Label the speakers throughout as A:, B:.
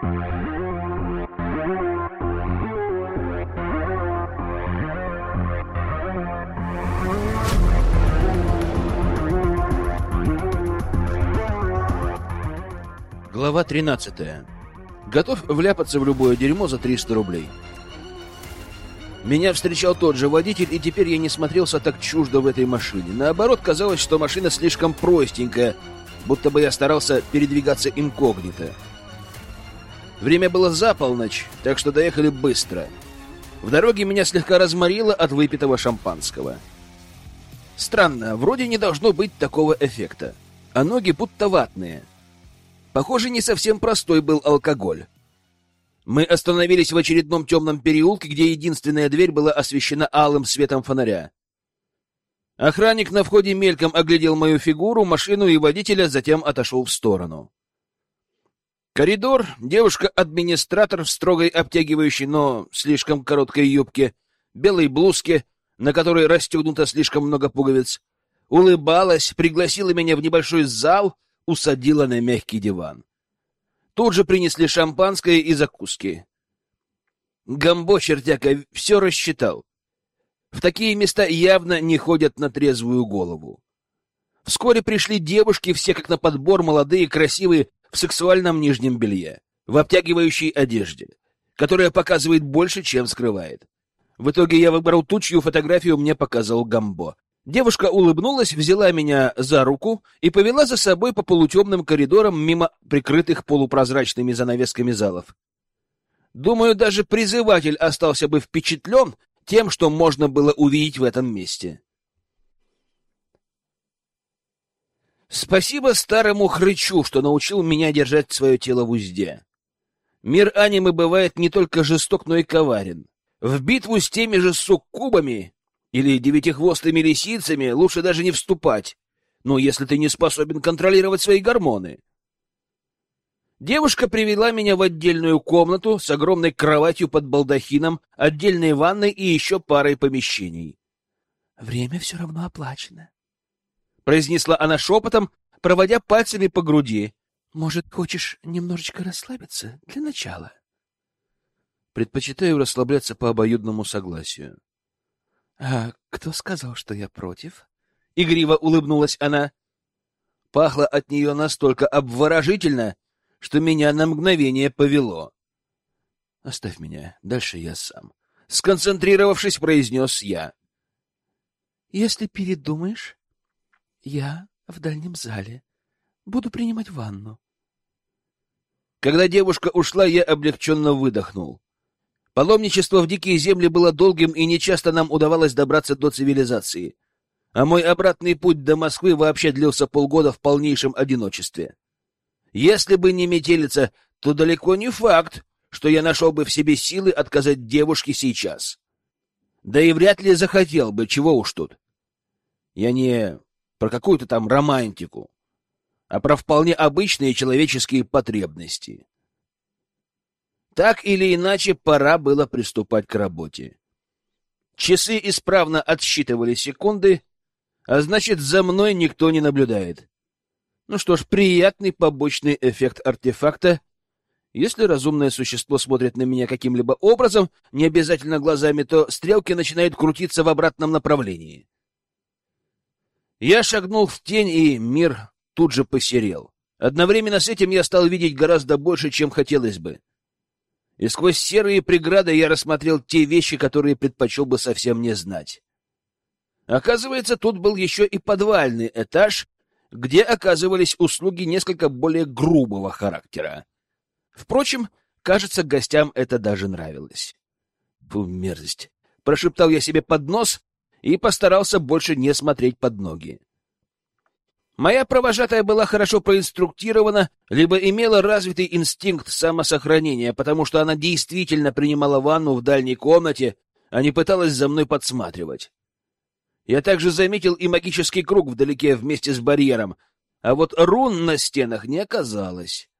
A: Глава 13. Готов вляпаться в любое дерьмо за 300 рублей. Меня встречал тот же водитель, и теперь я не смотрелся так чуждо в этой машине. Наоборот, казалось, что машина слишком простенькая, будто бы я старался передвигаться инкогнито. Время было за полночь, так что доехали быстро. В дороге меня слегка разморило от выпитого шампанского. Странно, вроде не должно быть такого эффекта. А ноги будто ватные — Похоже, не совсем простой был алкоголь. Мы остановились в очередном темном переулке, где единственная дверь была освещена алым светом фонаря. Охранник на входе мельком оглядел мою фигуру, машину и водителя, затем отошел в сторону. Коридор, девушка-администратор в строгой обтягивающей, но слишком короткой юбке, белой блузке, на которой расстегнуто слишком много пуговиц, улыбалась, пригласила меня в небольшой зал — усадила на мягкий диван. Тут же принесли шампанское и закуски. Гамбо чертяка все рассчитал. В такие места явно не ходят на трезвую голову. Вскоре пришли девушки, все как на подбор, молодые, красивые, в сексуальном нижнем белье, в обтягивающей одежде, которая показывает больше, чем скрывает. В итоге я выбрал ту, чью фотографию мне показал Гамбо. Девушка улыбнулась, взяла меня за руку и повела за собой по полутемным коридорам мимо прикрытых полупрозрачными занавесками залов. Думаю, даже призыватель остался бы впечатлен тем, что можно было увидеть в этом месте. Спасибо старому хрычу, что научил меня держать свое тело в узде. Мир анимы бывает не только жесток, но и коварен. В битву с теми же суккубами или девятихвостыми лисицами лучше даже не вступать, ну, если ты не способен контролировать свои гормоны. Девушка привела меня в отдельную комнату с огромной кроватью под балдахином, отдельной ванной и еще парой помещений. — Время все равно оплачено, — произнесла она шепотом, проводя пальцами по груди. — Может, хочешь немножечко расслабиться для начала? Предпочитаю расслабляться по обоюдному согласию. «А кто сказал, что я против?» Игриво улыбнулась она. Пахло от нее настолько обворожительно, что меня на мгновение повело. «Оставь меня, дальше я сам», — сконцентрировавшись, произнес я. «Если передумаешь, я в дальнем зале. Буду принимать ванну». Когда девушка ушла, я облегченно выдохнул. Паломничество в дикие земли было долгим, и нечасто нам удавалось добраться до цивилизации. А мой обратный путь до Москвы вообще длился полгода в полнейшем одиночестве. Если бы не метелица, то далеко не факт, что я нашел бы в себе силы отказать девушке сейчас. Да и вряд ли захотел бы, чего уж тут. Я не про какую-то там романтику, а про вполне обычные человеческие потребности. Так или иначе, пора было приступать к работе. Часы исправно отсчитывали секунды, а значит, за мной никто не наблюдает. Ну что ж, приятный побочный эффект артефакта. Если разумное существо смотрит на меня каким-либо образом, не обязательно глазами, то стрелки начинают крутиться в обратном направлении. Я шагнул в тень, и мир тут же посерел. Одновременно с этим я стал видеть гораздо больше, чем хотелось бы и сквозь серые преграды я рассмотрел те вещи, которые предпочел бы совсем не знать. Оказывается, тут был еще и подвальный этаж, где оказывались услуги несколько более грубого характера. Впрочем, кажется, гостям это даже нравилось. Фу, мерзость! Прошептал я себе под нос и постарался больше не смотреть под ноги. Моя провожатая была хорошо проинструктирована, либо имела развитый инстинкт самосохранения, потому что она действительно принимала ванну в дальней комнате, а не пыталась за мной подсматривать. Я также заметил и магический круг вдалеке вместе с барьером, а вот рун на стенах не оказалось.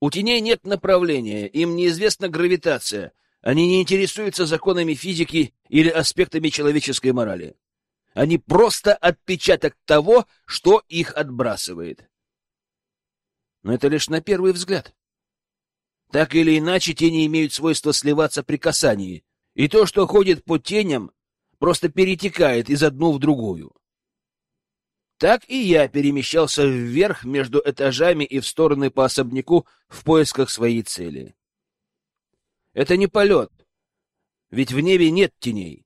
A: У теней нет направления, им неизвестна гравитация, они не интересуются законами физики или аспектами человеческой морали. Они просто отпечаток того, что их отбрасывает. Но это лишь на первый взгляд. Так или иначе, тени имеют свойство сливаться при касании, и то, что ходит по теням, просто перетекает из одну в другую. Так и я перемещался вверх между этажами и в стороны по особняку в поисках своей цели. Это не полет, ведь в небе нет теней.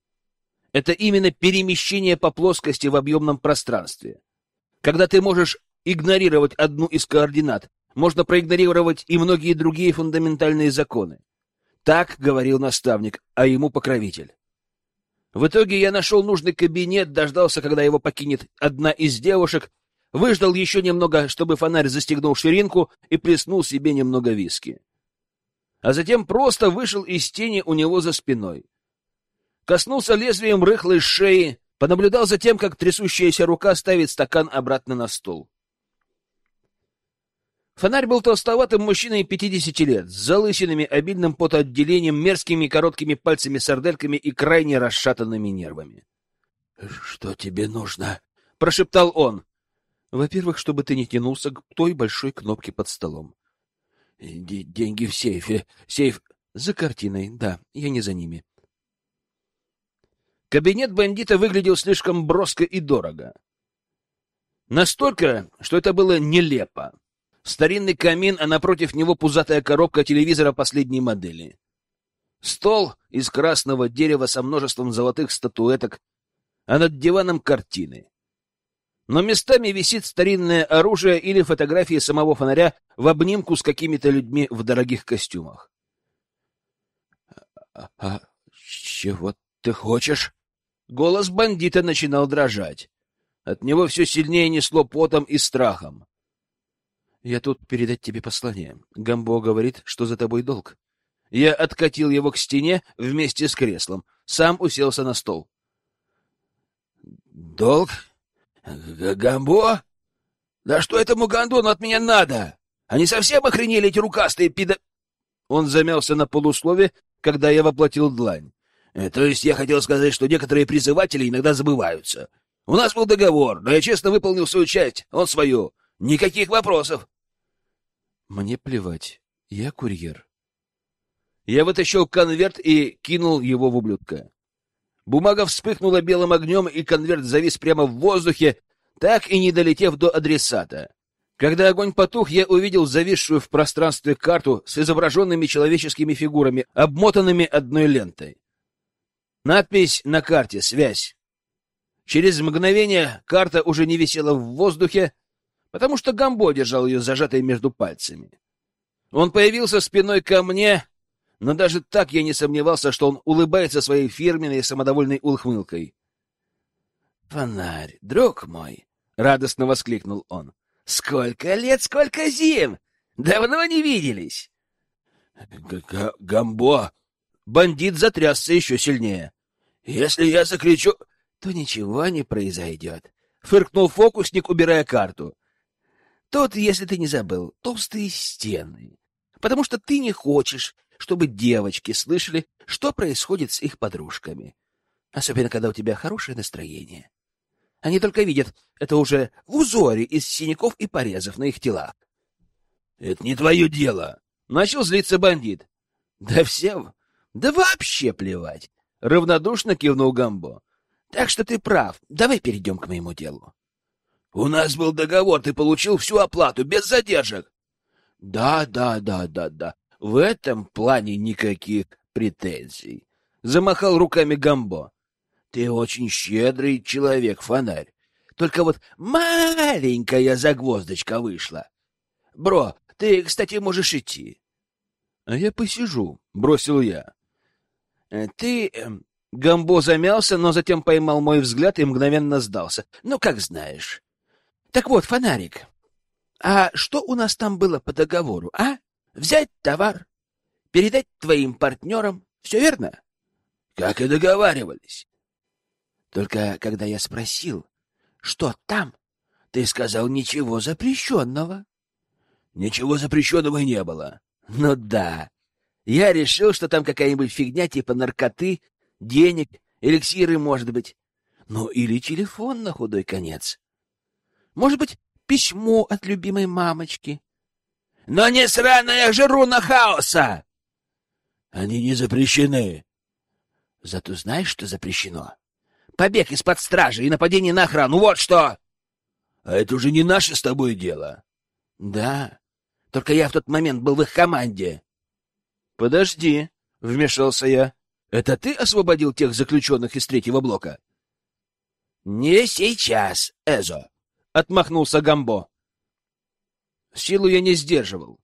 A: Это именно перемещение по плоскости в объемном пространстве. Когда ты можешь игнорировать одну из координат, можно проигнорировать и многие другие фундаментальные законы. Так говорил наставник, а ему покровитель. В итоге я нашел нужный кабинет, дождался, когда его покинет одна из девушек, выждал еще немного, чтобы фонарь застегнул ширинку и плеснул себе немного виски. А затем просто вышел из тени у него за спиной. Коснулся лезвием рыхлой шеи, понаблюдал за тем, как трясущаяся рука ставит стакан обратно на стол. Фонарь был толстоватым мужчиной пятидесяти лет, с залысинами, обильным потоотделением, мерзкими короткими пальцами-сардельками и крайне расшатанными нервами. — Что тебе нужно? — прошептал он. — Во-первых, чтобы ты не тянулся к той большой кнопке под столом. — Деньги в сейфе. Сейф за картиной, да, я не за ними. Кабинет бандита выглядел слишком броско и дорого. Настолько, что это было нелепо. Старинный камин, а напротив него пузатая коробка телевизора последней модели. Стол из красного дерева со множеством золотых статуэток, а над диваном картины. Но местами висит старинное оружие или фотографии самого фонаря в обнимку с какими-то людьми в дорогих костюмах. — А чего ты хочешь? Голос бандита начинал дрожать. От него все сильнее несло потом и страхом. Я тут передать тебе послание. Гамбо говорит, что за тобой долг. Я откатил его к стене вместе с креслом. Сам уселся на стол. Долг? Гамбо? Да что этому гондону от меня надо? Они совсем охренели, эти рукастые пидо... Он замялся на полуслове, когда я воплотил длань. Э, то есть я хотел сказать, что некоторые призыватели иногда забываются. У нас был договор, но я честно выполнил свою часть, он свою. Никаких вопросов. Мне плевать. Я курьер. Я вытащил конверт и кинул его в ублюдка. Бумага вспыхнула белым огнем, и конверт завис прямо в воздухе, так и не долетев до адресата. Когда огонь потух, я увидел зависшую в пространстве карту с изображенными человеческими фигурами, обмотанными одной лентой. Надпись на карте «Связь». Через мгновение карта уже не висела в воздухе, потому что Гамбо держал ее зажатой между пальцами. Он появился спиной ко мне, но даже так я не сомневался, что он улыбается своей фирменной самодовольной улыбкой. «Фонарь, друг мой!» — радостно воскликнул он. «Сколько лет, сколько зим! Давно не виделись!» Г «Гамбо!» Бандит затрясся еще сильнее. «Если я закричу...» «То ничего не произойдет», — фыркнул фокусник, убирая карту. Тут, если ты не забыл, толстые стены. Потому что ты не хочешь, чтобы девочки слышали, что происходит с их подружками. Особенно, когда у тебя хорошее настроение. Они только видят это уже в узоре из синяков и порезов на их телах. — Это не твое дело. Начал злиться бандит. — Да всем, да вообще плевать. Равнодушно кивнул Гамбо. — Так что ты прав. Давай перейдем к моему делу. У нас был договор, ты получил всю оплату, без задержек. Да, да, да, да, да. В этом плане никаких претензий. Замахал руками Гамбо. Ты очень щедрый человек, фонарь. Только вот маленькая загвоздочка вышла. Бро, ты, кстати, можешь идти. — А я посижу, — бросил я. Э, — Ты... Эм, Гамбо замялся, но затем поймал мой взгляд и мгновенно сдался. — Ну, как знаешь. Так вот, фонарик, а что у нас там было по договору, а? Взять товар, передать твоим партнерам, все верно? Как и договаривались. Только когда я спросил, что там, ты сказал ничего запрещенного. Ничего запрещенного не было. Ну да. Я решил, что там какая-нибудь фигня типа наркоты, денег, эликсиры, может быть. Ну или телефон на худой конец. Может быть, письмо от любимой мамочки. Но не сраная же руна хаоса!
B: Они не запрещены.
A: Зато знаешь, что запрещено? Побег из-под стражи и нападение на охрану. Вот что!
B: А это уже не наше с тобой дело.
A: Да, только я в тот момент был в их команде. Подожди, вмешался я. Это ты освободил тех заключенных из третьего блока? Не сейчас, Эзо, отмахнулся Гамбо. Силу я не сдерживал.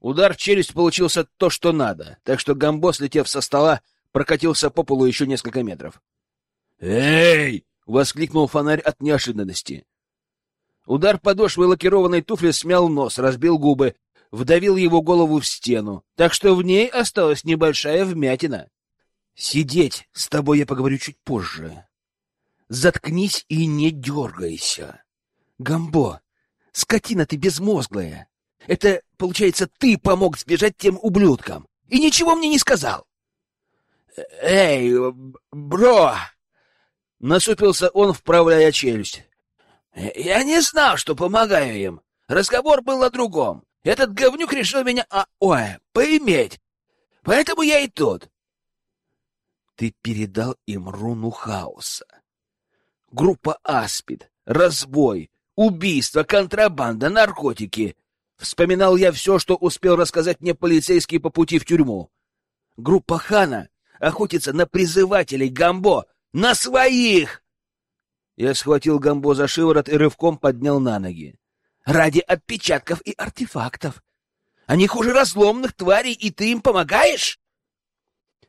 A: Удар в челюсть получился то, что надо, так что Гамбо, слетев со стола, прокатился по полу еще несколько метров.
B: «Эй!»
A: — воскликнул фонарь от неожиданности. Удар подошвы лакированной туфли смял нос, разбил губы, вдавил его голову в стену, так что в ней осталась небольшая вмятина. «Сидеть с тобой я поговорю чуть позже. Заткнись и не дергайся. Гамбо, скотина ты безмозглая. Это, получается, ты помог сбежать тем ублюдкам и ничего мне не сказал.
B: «Эй, бро!»
A: Насупился он, вправляя челюсть.
B: «Я не знал, что помогаю им. Разговор был о другом. Этот говнюк решил меня, а, ой, поиметь. Поэтому я и тут».
A: «Ты передал им руну хаоса. Группа Аспид, разбой, убийство, контрабанда, наркотики. Вспоминал я все, что успел рассказать мне полицейский по пути в тюрьму. Группа Хана охотится на призывателей Гамбо, на своих! Я схватил Гамбо за шиворот и рывком поднял на ноги. Ради отпечатков и артефактов. Они хуже разломных тварей, и ты им помогаешь?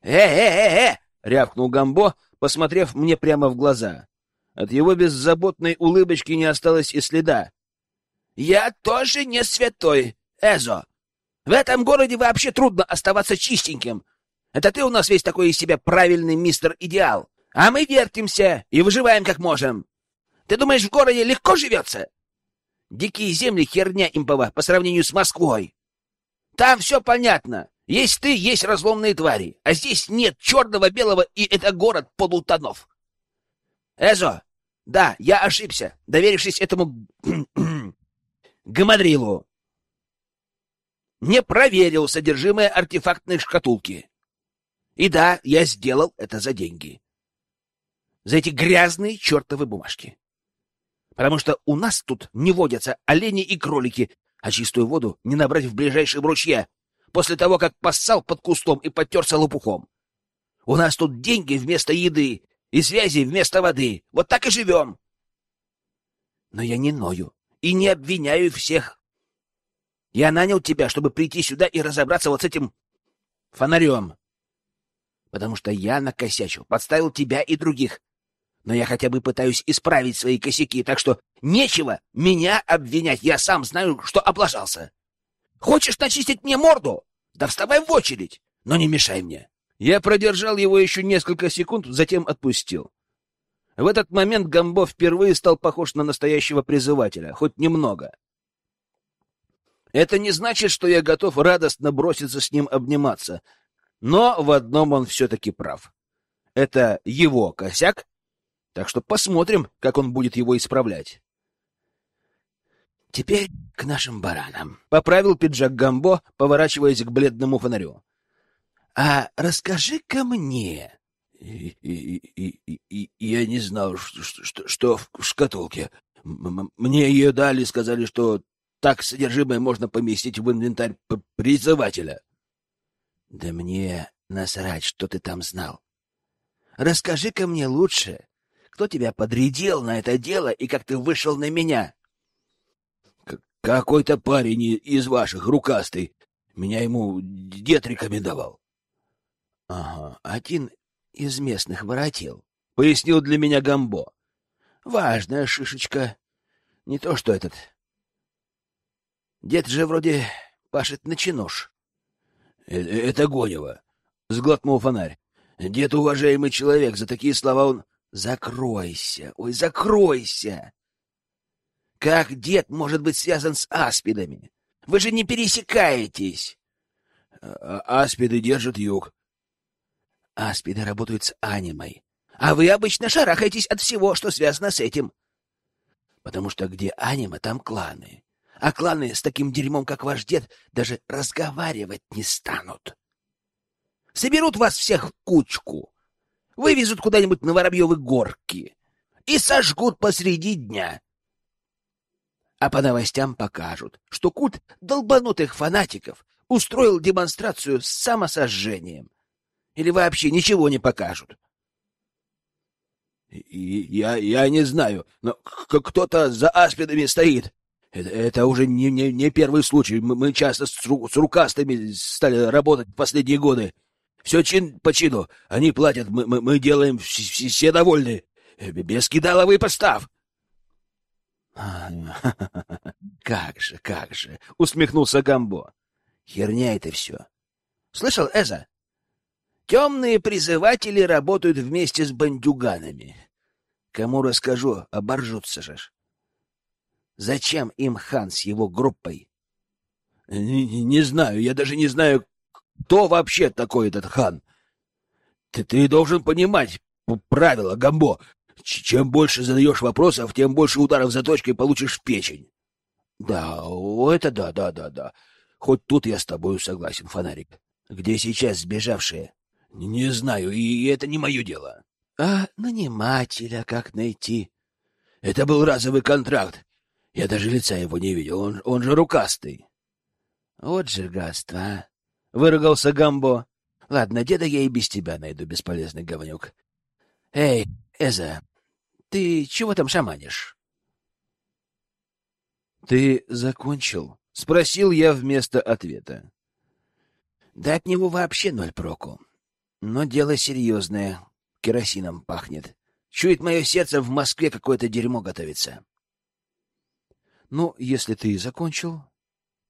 A: «Э-э-э-э!» — рявкнул Гамбо, посмотрев мне прямо в глаза. От его беззаботной улыбочки не осталось и следа. «Я тоже не святой, Эзо. В этом городе вообще трудно оставаться чистеньким. Это ты у нас весь такой из себя правильный мистер Идеал. А мы вертимся и выживаем как можем. Ты думаешь, в городе легко живется? Дикие земли — херня импова по сравнению с Москвой. Там все понятно. Есть ты, есть разломные твари. А здесь нет черного, белого, и это город полутонов. Эзо, да, я ошибся, доверившись этому гамадрилу. Не проверил содержимое артефактной шкатулки. И да, я сделал это за деньги. За эти грязные чертовы бумажки. Потому что у нас тут не водятся олени и кролики, а чистую воду не набрать в ближайшем ручье, после того, как поссал под кустом и потерся лопухом. У нас тут деньги вместо еды и связи вместо воды. Вот так и живем. Но я не ною и не обвиняю всех. Я нанял тебя, чтобы прийти сюда и разобраться вот с этим фонарем. Потому что я накосячил, подставил тебя и других. Но я хотя бы пытаюсь исправить свои косяки, так что нечего меня обвинять. Я сам знаю, что облажался. Хочешь начистить мне морду? Да вставай в очередь, но не мешай мне. Я продержал его еще несколько секунд, затем отпустил. В этот момент Гамбо впервые стал похож на настоящего призывателя, хоть немного. Это не значит, что я готов радостно броситься с ним обниматься, но в одном он все-таки прав. Это его косяк, так что посмотрим, как он будет его исправлять. Теперь к нашим баранам. Поправил пиджак Гамбо, поворачиваясь к бледному фонарю. А расскажи-ка мне,
B: и, и, и, я не знал, что, что, что в шкатулке. Мне ее дали, сказали, что так содержимое можно поместить в инвентарь призывателя.
A: Да мне насрать, что ты там знал. Расскажи-ка мне лучше, кто тебя подрядил на это дело и как ты вышел на меня.
B: Какой-то парень из ваших, рукастый. Меня ему дед рекомендовал.
A: — Ага, один из местных воротил, — пояснил для меня Гамбо. — Важная шишечка. Не то что этот. Дед же вроде пашет на чинуш.
B: Э, — Это Гонева, — сглотнул фонарь. — Дед уважаемый человек, за такие слова он...
A: — Закройся, ой, закройся! Как дед может быть связан с аспидами? Вы же не пересекаетесь!
B: А, — Аспиды держат юг,
A: Аспиды работают с анимой, а вы обычно шарахаетесь от всего, что связано с этим. Потому что где анима, там кланы.
B: А кланы с таким дерьмом, как ваш дед, даже разговаривать не станут. Соберут вас всех в кучку, вывезут куда-нибудь на Воробьевы горки и сожгут посреди дня. А по новостям покажут, что культ долбанутых фанатиков устроил демонстрацию с самосожжением. Или вообще ничего не покажут. Я, я не знаю, но кто-то за аспидами стоит. Это, это уже не, не, не первый случай. Мы, мы часто с, ру, с рукастыми стали работать в последние годы. Все чин по чину. Они платят, мы, мы, мы делаем все, все довольны. Без кидаловый постав.
A: Как же, как же, усмехнулся Гамбо.
B: Херня это все. Слышал, Эза? Темные призыватели работают вместе с бандюганами. Кому расскажу, оборжутся же. Зачем им хан с его группой?
A: Не, не знаю, я даже не знаю, кто вообще такой этот хан. Ты, ты должен понимать правила, Гамбо. Чем больше задаешь вопросов, тем больше ударов заточкой получишь в печень.
B: Да, это да, да, да, да. Хоть тут я с тобою согласен, фонарик. Где сейчас сбежавшие?
A: Не знаю, и это не мое дело.
B: А нанимателя как найти?
A: Это был разовый контракт. Я даже лица его не видел, он, он же рукастый.
B: Вот же гадство, а! Выругался Гамбо. Ладно, деда я и без тебя найду, бесполезный говнюк. Эй, Эза, ты чего там шаманишь?
A: Ты закончил? Спросил я вместо ответа.
B: Да от него вообще ноль проку. Но дело серьезное. Керосином пахнет. Чует мое сердце, в Москве какое-то дерьмо готовится.
A: Ну, если ты закончил,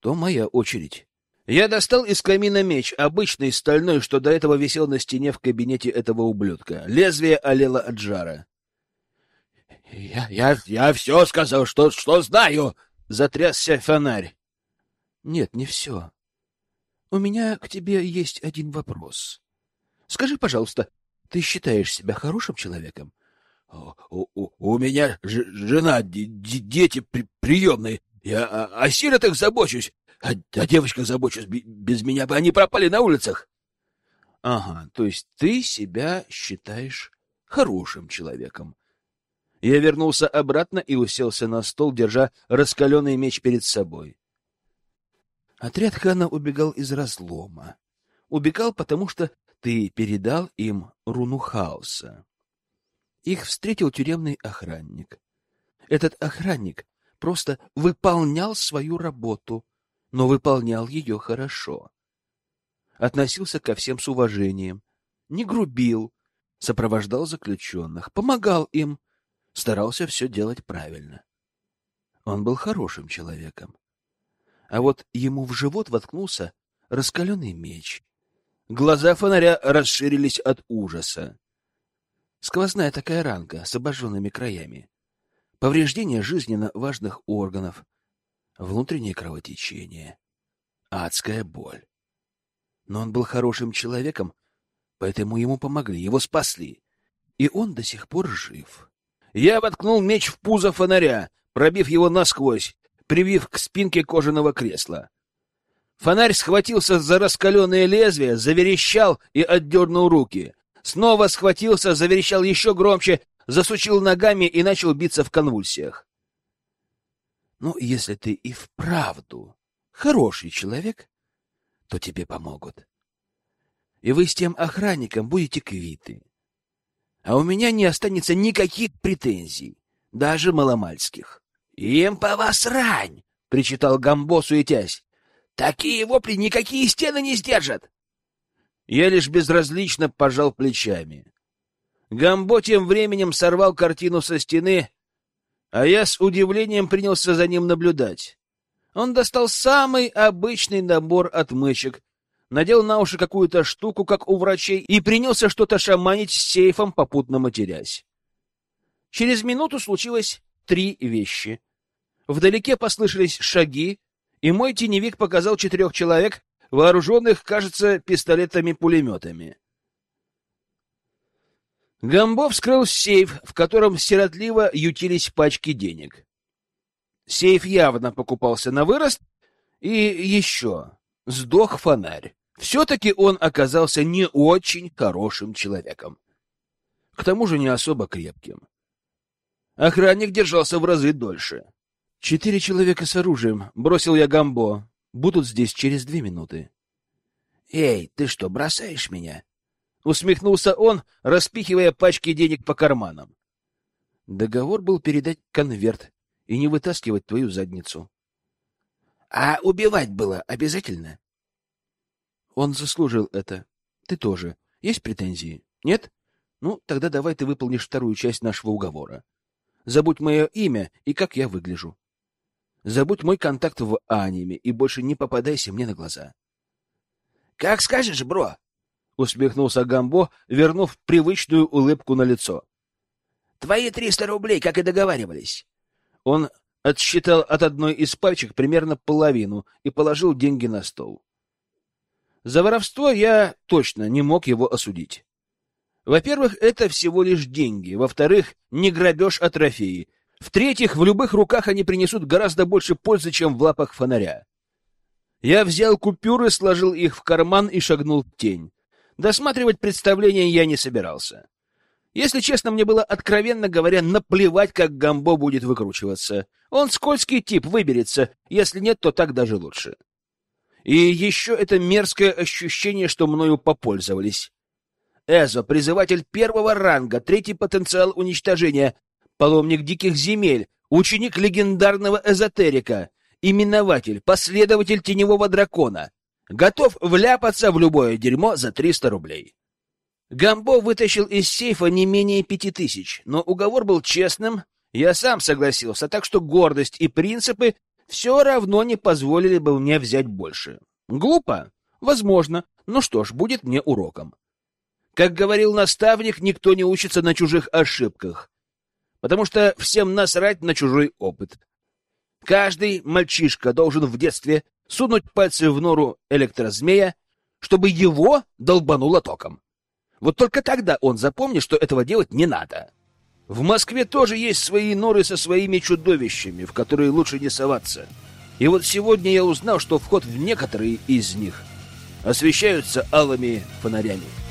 A: то моя очередь. Я достал из камина меч, обычный стальной, что до этого висел на стене в кабинете этого ублюдка. Лезвие олело от жара.
B: — Я, я, я все сказал, что, что знаю! — затрясся фонарь.
A: — Нет, не все. У меня к тебе есть один вопрос. Скажи, пожалуйста, ты считаешь себя хорошим человеком?
B: У, у, у меня ж, жена, дети при, приемные. Я о, о сиротах забочусь. О, о девочках забочусь. Без меня бы они пропали на улицах.
A: Ага, то есть ты себя считаешь хорошим человеком. Я вернулся обратно и уселся на стол, держа раскаленный меч перед собой. Отряд хана убегал из разлома. Убегал, потому что ты передал им руну хаоса. Их встретил тюремный охранник. Этот охранник просто выполнял свою работу, но выполнял ее хорошо. Относился ко всем с уважением, не грубил, сопровождал заключенных, помогал им, старался все делать правильно. Он был хорошим человеком. А вот ему в живот воткнулся раскаленный меч. Глаза фонаря расширились от ужаса. Сквозная такая ранка с обожженными краями. Повреждение жизненно важных органов, внутреннее кровотечение, адская боль. Но он был хорошим человеком, поэтому ему помогли, его спасли. И он до сих пор жив. Я воткнул меч в пузо фонаря, пробив его насквозь, привив к спинке кожаного кресла. Фонарь схватился за раскаленное лезвие, заверещал и отдернул руки. Снова схватился, заверещал еще громче, засучил ногами и начал биться в конвульсиях. Ну, если ты и вправду хороший человек, то тебе помогут. И вы с тем охранником будете квиты. А у меня не останется никаких претензий, даже маломальских. — Им по вас рань! — причитал Гамбо, суетясь. — Такие вопли никакие стены не сдержат! Я лишь безразлично пожал плечами. Гамбо тем временем сорвал картину со стены а я с удивлением принялся за ним наблюдать. Он достал самый обычный набор отмычек, надел на уши какую-то штуку, как у врачей, и принялся что-то шаманить с сейфом, попутно матерясь. Через минуту случилось три вещи. Вдалеке послышались шаги, и мой теневик показал четырех человек, вооруженных, кажется, пистолетами-пулеметами. Гамбо вскрыл сейф, в котором сиротливо ютились пачки денег. Сейф явно покупался на вырост. И еще. Сдох фонарь. Все-таки он оказался не очень хорошим человеком. К тому же не особо крепким. Охранник держался в разы дольше. «Четыре человека с оружием», — бросил я Гамбо. «Будут здесь через две минуты».
B: «Эй, ты что, бросаешь меня?»
A: Усмехнулся он, распихивая пачки денег по карманам. Договор был передать конверт и не вытаскивать твою задницу.
B: А убивать было обязательно?
A: Он заслужил это. Ты тоже. Есть претензии? Нет? Ну, тогда давай ты выполнишь вторую часть нашего уговора. Забудь мое имя и как я выгляжу. Забудь мой контакт в аниме и больше не попадайся мне на глаза.
B: — Как скажешь, бро!
A: — усмехнулся Гамбо, вернув привычную улыбку на лицо.
B: — Твои триста рублей, как и договаривались.
A: Он отсчитал от одной из пальчик примерно половину и положил деньги на стол. За воровство я точно не мог его осудить. Во-первых, это всего лишь деньги. Во-вторых, не грабеж, а трофеи. В-третьих, в любых руках они принесут гораздо больше пользы, чем в лапах фонаря. Я взял купюры, сложил их в карман и шагнул в тень. Досматривать представление я не собирался. Если честно, мне было, откровенно говоря, наплевать, как Гамбо будет выкручиваться. Он скользкий тип, выберется. Если нет, то так даже лучше. И еще это мерзкое ощущение, что мною попользовались. Эзо, призыватель первого ранга, третий потенциал уничтожения, паломник диких земель, ученик легендарного эзотерика, именователь, последователь теневого дракона — Готов вляпаться в любое дерьмо за 300 рублей. Гамбо вытащил из сейфа не менее пяти тысяч, но уговор был честным, я сам согласился, так что гордость и принципы все равно не позволили бы мне взять больше. Глупо? Возможно, но что ж, будет мне уроком. Как говорил наставник, никто не учится на чужих ошибках, потому что всем насрать на чужой опыт. Каждый мальчишка должен в детстве сунуть пальцы в нору электрозмея, чтобы его долбануло током. Вот только тогда он запомнит, что этого делать не надо. В Москве тоже есть свои норы со своими чудовищами, в которые лучше не соваться. И вот сегодня я узнал, что вход в некоторые из них освещаются алыми фонарями.